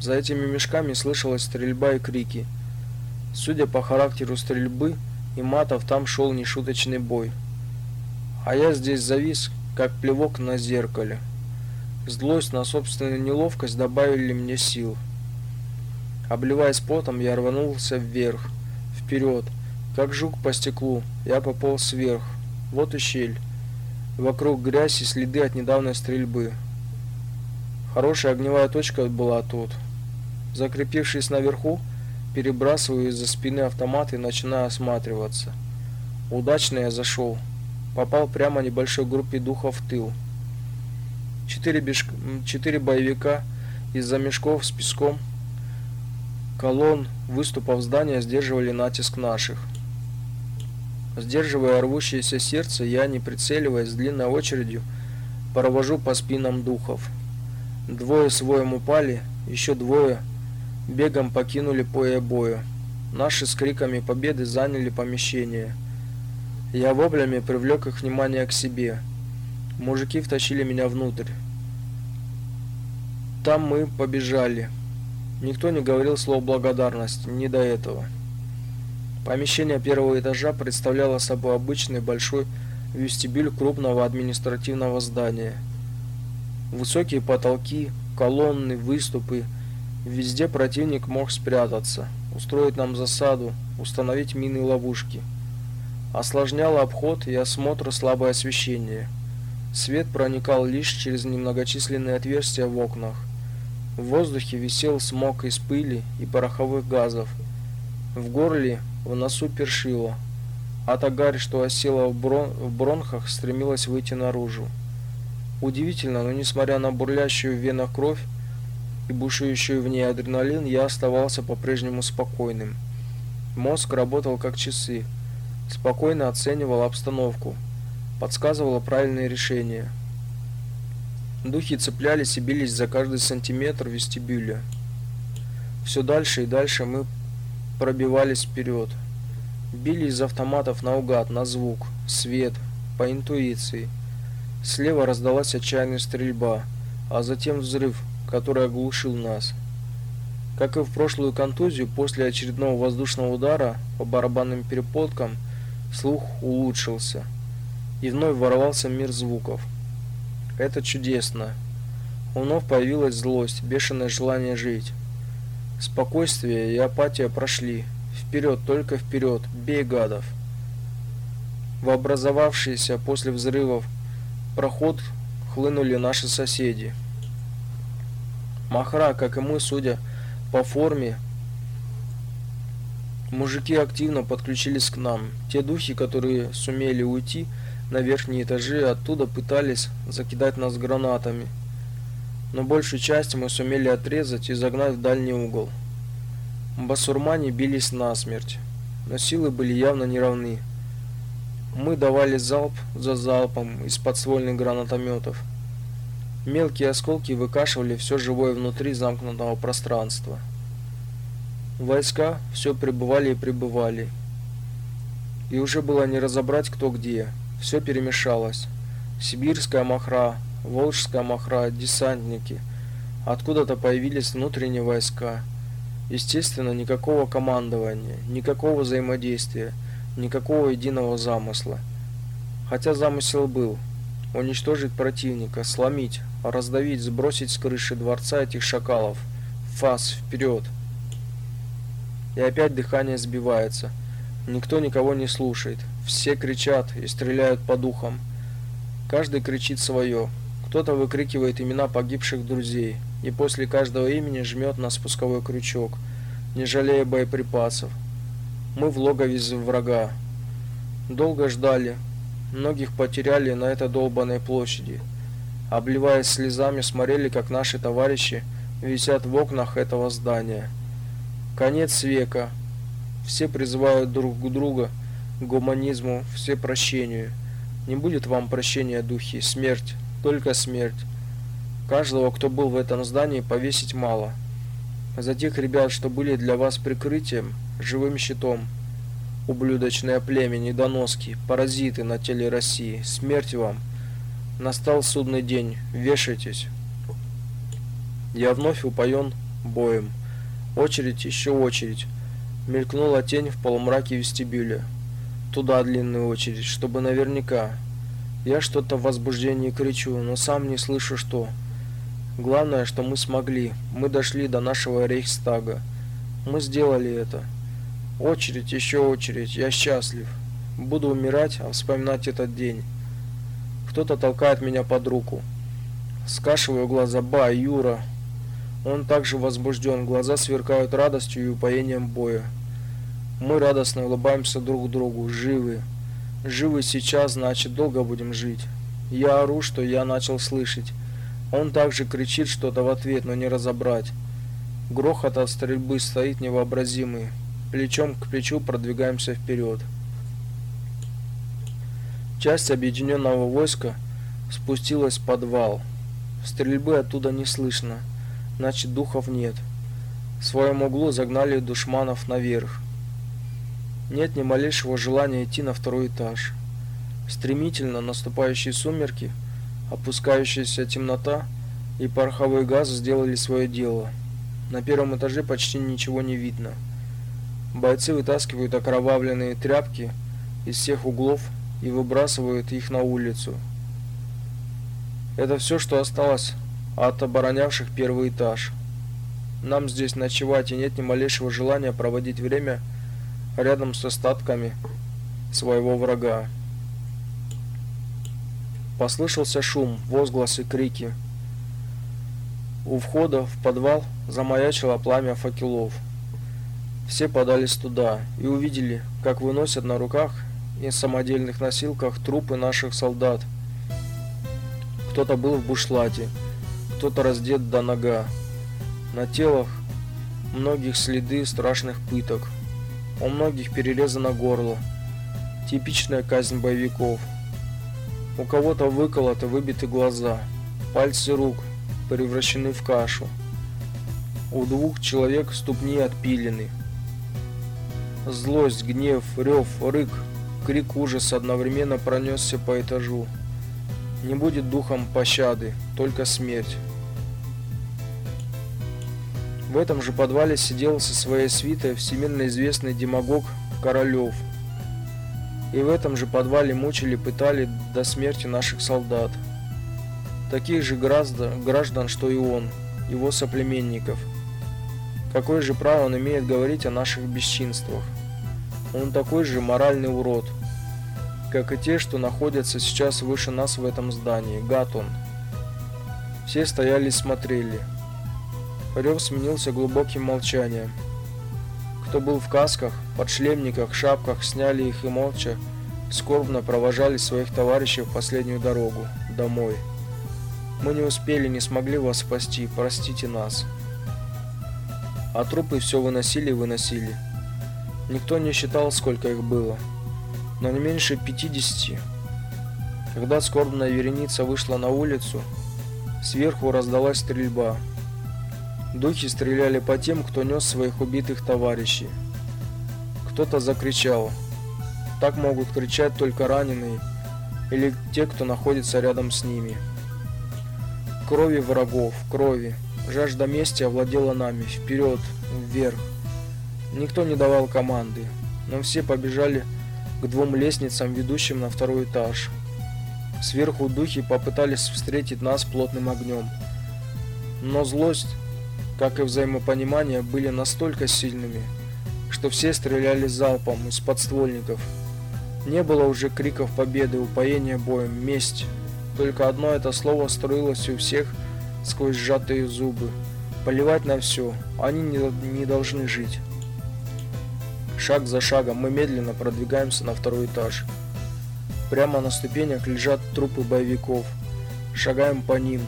За этими мешками слышалась стрельба и крики. Судя по характеру стрельбы и матов, там шел нешуточный бой. А я здесь завис, как плевок на зеркале. Злость на собственную неловкость добавили мне сил. Обливаясь потом, я рванулся вверх, вперед, как жук по стеклу. Я пополз вверх. Вот и щель. Вокруг грязь и следы от недавней стрельбы. Хорошая огневая точка была тут. Закрепившись наверху, перебрасываю из-за спины автомат и начинаю осматриваться. Удачно я зашел. Попал прямо небольшой группе духов в тыл. Четыре, беш... Четыре боевика из-за мешков с песком колонн выступов здания сдерживали натиск наших. Сдерживая рвущееся сердце, я, не прицеливаясь длинной очередью, провожу по спинам духов. Двое своем упали, еще двое бегом покинули поле боя. Наши с криками победы заняли помещение. Я воплями привлек их внимание к себе. Мужики втащили меня внутрь. Там мы побежали. Никто не говорил слов благодарности, не до этого. Помещение первого этажа представляло собой обычный большой вестибюль крупного административного здания. Высокие потолки, колонны, выступы. Везде противник мог спрятаться, устроить нам засаду, установить мины ловушки. Осложняло обход и осмотр слабое освещение. Свет проникал лишь через немногочисленные отверстия в окнах. В воздухе висел смог из пыли и пороховых газов. В горле, в носу першило, а та гарь, что осела в, брон в бронхах, стремилась выйти наружу. Удивительно, но несмотря на бурлящую в венах кровь и бушующую в ней адреналин, я оставался по-прежнему спокойным. Мозг работал как часы, спокойно оценивал обстановку, подсказывал правильные решения. Духи цеплялись и бились за каждый сантиметр вестибюля. Все дальше и дальше мы пробивались вперед. Били из автоматов наугад, на звук, свет, по интуиции. Слева раздалась отчаянная стрельба, а затем взрыв, который оглушил нас. Как и в прошлую контузию, после очередного воздушного удара по барабанным перепонкам слух улучшился, и вновь ворвался мир звуков. Это чудесно. Вновь появилась злость, бешеное желание жить. Спокойствие и апатия прошли. Вперед, только вперед, бей гадов. В образовавшийся после взрывов проход хлынули наши соседи. Махра, как и мы, судя по форме, мужики активно подключились к нам. Те духи, которые сумели уйти на верхние этажи, оттуда пытались закидать нас гранатами – но большую часть мы сумели отрезать и загнать в дальний угол. Басурмане бились насмерть, но силы были явно неравны. Мы давали залп за залпом из подствольных гранатометов. Мелкие осколки выкашивали все живое внутри замкнутого пространства. Войска все прибывали и прибывали. И уже было не разобрать, кто где. Все перемешалось. Сибирская махра, Волжская махра, десантники. Откуда-то появились внутренние войска. Естественно, никакого командования, никакого взаимодействия, никакого единого замысла. Хотя замысел был уничтожить противника, сломить, раздавить, сбросить с крыши дворца этих шакалов. Фас вперед. И опять дыхание сбивается. Никто никого не слушает. Все кричат и стреляют по духам. Каждый кричит свое. Кто-то выкрикивает имена погибших друзей и после каждого имени жмет на спусковой крючок, не жалея боеприпасов. Мы в логове врага. Долго ждали, многих потеряли на этой долбанной площади. Обливаясь слезами, смотрели, как наши товарищи висят в окнах этого здания. Конец века. Все призывают друг к гуманизму, все прощению. Не будет вам прощения, духи, смерть только смерть. Каждого, кто был в этом здании, повесить мало. За тех ребят, что были для вас прикрытием, живым щитом. Ублюдочное племя, недоноски, паразиты на теле России. Смерть вам. Настал судный день. Вешайтесь. Я вновь упоен боем. Очередь, еще очередь. Мелькнула тень в полумраке вестибюля. Туда длинную очередь, чтобы наверняка. Я что-то в возбуждении кричу, но сам не слышу что. Главное, что мы смогли. Мы дошли до нашего Рейхстага. Мы сделали это. Очередь, еще очередь. Я счастлив. Буду умирать, а вспоминать этот день. Кто-то толкает меня под руку. Скашиваю глаза. Ба, Юра. Он также возбужден. Глаза сверкают радостью и упоением боя. Мы радостно улыбаемся друг другу. Живы. Живы сейчас, значит, долго будем жить. Я ору, что я начал слышать. Он также кричит что-то в ответ, но не разобрать. Грохот от стрельбы стоит невообразимый. Плечом к плечу продвигаемся вперед. Часть объединенного войска спустилась в подвал. Стрельбы оттуда не слышно, значит духов нет. В своем углу загнали душманов наверх. Нет ни малейшего желания идти на второй этаж. Стремительно наступающие сумерки, опускающаяся темнота и пороховой газ сделали свое дело. На первом этаже почти ничего не видно. Бойцы вытаскивают окровавленные тряпки из всех углов и выбрасывают их на улицу. Это все, что осталось от оборонявших первый этаж. Нам здесь ночевать и нет ни малейшего желания проводить время рядом с остатками своего врага. Послышался шум, возгласы, крики. У входа в подвал замаячило пламя факелов. Все подались туда и увидели, как выносят на руках и самодельных носилках трупы наших солдат. Кто-то был в бушлате, кто-то раздет до нога. На телах многих следы страшных пыток. У многих перерезано горло. Типичная казнь боевиков. У кого-то выколоты, выбиты глаза. Пальцы рук превращены в кашу. У двух человек ступни отпилены. Злость, гнев, рев, рык, крик ужаса одновременно пронесся по этажу. Не будет духом пощады, только смерть. В этом же подвале сидел со своей свитой всемирно известный демагог Королёв. И в этом же подвале мучили, пытали до смерти наших солдат. Таких же граждан, граждан, что и он, его соплеменников. Какое же право он имеет говорить о наших бесчинствах? Он такой же моральный урод, как и те, что находятся сейчас выше нас в этом здании. Гад он. Все стояли и смотрели. Рев сменился глубоким молчанием. Кто был в касках, подшлемниках, шапках, сняли их и молча, скорбно провожали своих товарищей в последнюю дорогу, домой. Мы не успели, не смогли вас спасти, простите нас. А трупы все выносили и выносили. Никто не считал, сколько их было, но не меньше 50. Когда скорбная вереница вышла на улицу, сверху раздалась стрельба. Духи стреляли по тем, кто нес своих убитых товарищей. Кто-то закричал. Так могут кричать только раненые или те, кто находится рядом с ними. Крови врагов, крови. Жажда мести овладела нами. Вперед, вверх. Никто не давал команды, но все побежали к двум лестницам, ведущим на второй этаж. Сверху духи попытались встретить нас плотным огнем. Но злость как и взаимопонимание, были настолько сильными, что все стреляли залпом из подствольников. Не было уже криков победы, упоения боем, месть. Только одно это слово струилось у всех сквозь сжатые зубы. Поливать на все, они не, не должны жить. Шаг за шагом мы медленно продвигаемся на второй этаж. Прямо на ступенях лежат трупы боевиков. Шагаем по ним.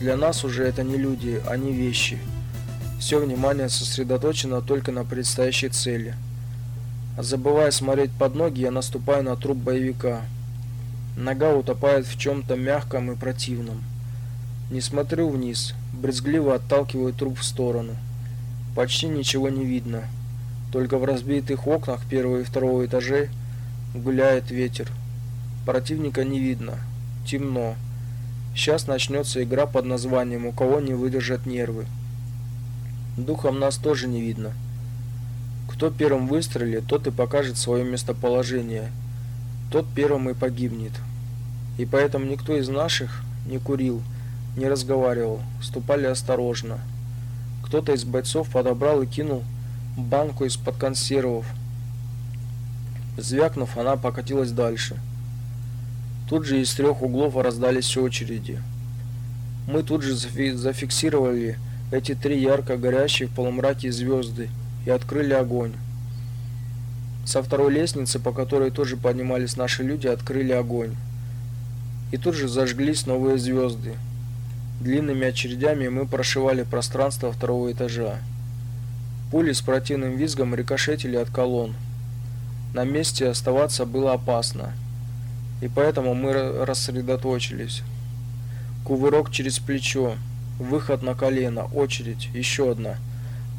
Для нас уже это не люди, а не вещи. Все внимание сосредоточено только на предстоящей цели. Забывая смотреть под ноги, я наступаю на труп боевика. Нога утопает в чем-то мягком и противном. Не смотрю вниз, брезгливо отталкиваю труп в сторону. Почти ничего не видно. Только в разбитых окнах первого и второго этажей гуляет ветер. Противника не видно. Темно. Сейчас начнется игра под названием «У кого не выдержат нервы». Духом нас тоже не видно. Кто первым выстрелит, тот и покажет свое местоположение. Тот первым и погибнет. И поэтому никто из наших не курил, не разговаривал, ступали осторожно. Кто-то из бойцов подобрал и кинул банку из-под консервов. Звякнув, она покатилась дальше. Тут же из трех углов раздались очереди. Мы тут же зафиксировали эти три ярко горящие в полумраке звезды и открыли огонь. Со второй лестницы, по которой тоже поднимались наши люди, открыли огонь. И тут же зажглись новые звезды. Длинными очередями мы прошивали пространство второго этажа. Пули с противным визгом рикошетили от колонн. На месте оставаться было опасно. И поэтому мы рассредоточились. Кувырок через плечо, Выход на колено, очередь, еще одна.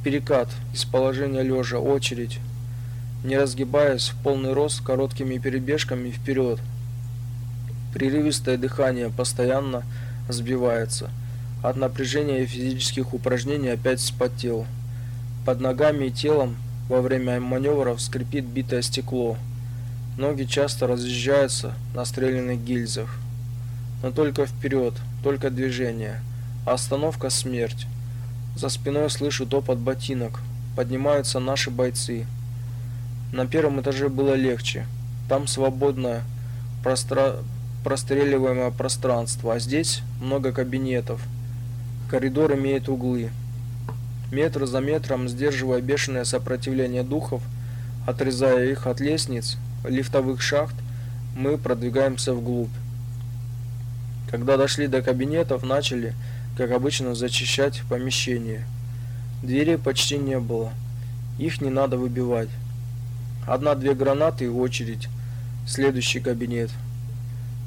Перекат из положения лежа, очередь. Не разгибаясь в полный рост короткими перебежками вперед. Прерывистое дыхание постоянно сбивается. От напряжения и физических упражнений опять вспотел. Под ногами и телом во время маневров скрипит битое стекло. Ноги часто разъезжаются на стрелянных гильзах. Но только вперед, только движение. Остановка смерть. За спиной слышу топот ботинок. Поднимаются наши бойцы. На первом этаже было легче. Там свободное простра... простреливаемое пространство, а здесь много кабинетов. Коридор имеет углы. Метр за метром, сдерживая бешеное сопротивление духов, отрезая их от лестниц, лифтовых шахт, мы продвигаемся вглубь. Когда дошли до кабинетов, начали, как обычно, зачищать помещение. Дверей почти не было. Их не надо выбивать. Одна-две гранаты и очередь. Следующий кабинет.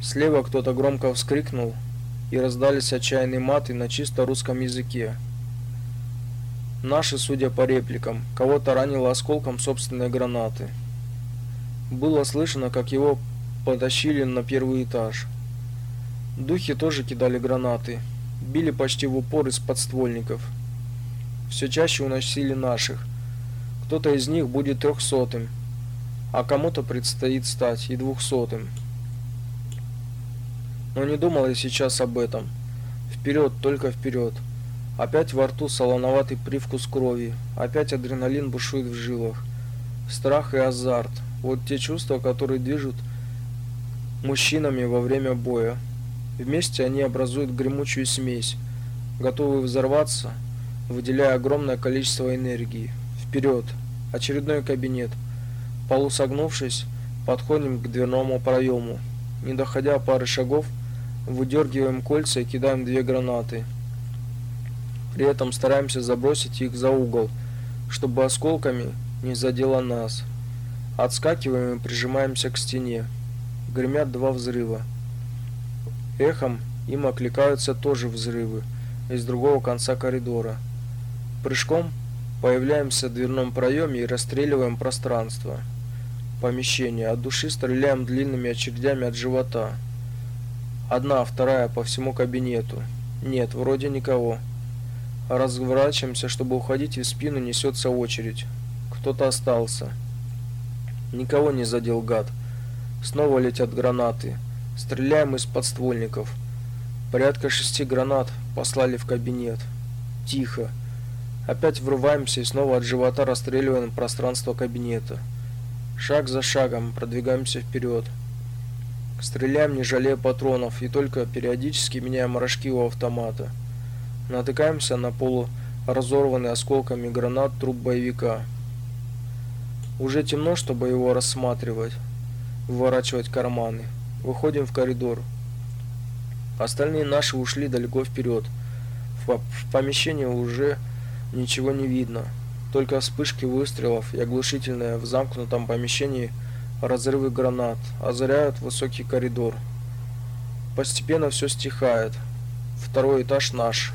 Слева кто-то громко вскрикнул, и раздались отчаянные маты на чисто русском языке. Наши, судя по репликам, кого-то ранило осколком собственной гранаты. Было слышно, как его потащили на первый этаж. Духи тоже кидали гранаты, били почти в упор из подствольников. Все чаще уносили наших. Кто-то из них будет трехсотым, а кому-то предстоит стать и двухсотым. Но не думал я сейчас об этом. Вперед, только вперед. Опять во рту солоноватый привкус крови, опять адреналин бушует в жилах. Страх и азарт – вот те чувства, которые движут мужчинами во время боя. Вместе они образуют гремучую смесь, готовую взорваться, выделяя огромное количество энергии. Вперед! Очередной кабинет. Полусогнувшись, подходим к дверному проему. Не доходя пары шагов, выдергиваем кольца и кидаем две гранаты. При этом стараемся забросить их за угол, чтобы осколками не задело нас. Отскакиваем и прижимаемся к стене. Гремят два взрыва. Эхом им окликаются тоже взрывы из другого конца коридора. Прыжком появляемся в дверном проеме и расстреливаем пространство. Помещение. От души стреляем длинными очередями от живота. Одна, вторая по всему кабинету. Нет, вроде никого. Разворачиваемся, чтобы уходить, и в спину несется очередь. Кто-то остался. Никого не задел гад. Снова летят гранаты. Стреляем из подствольников. Порядка шести гранат послали в кабинет. Тихо. Опять врываемся и снова от живота расстреливаем пространство кабинета. Шаг за шагом продвигаемся вперед. Стреляем, не жалея патронов, и только периодически меняем рожки у автомата. Натыкаемся на полу разорванный осколками гранат труп боевика. Уже темно, чтобы его рассматривать, выворачивать карманы. Выходим в коридор. Остальные наши ушли далеко вперед. В, помещении уже ничего не видно. Только вспышки выстрелов и оглушительные в замкнутом помещении разрывы гранат озаряют высокий коридор. Постепенно все стихает. Второй этаж наш.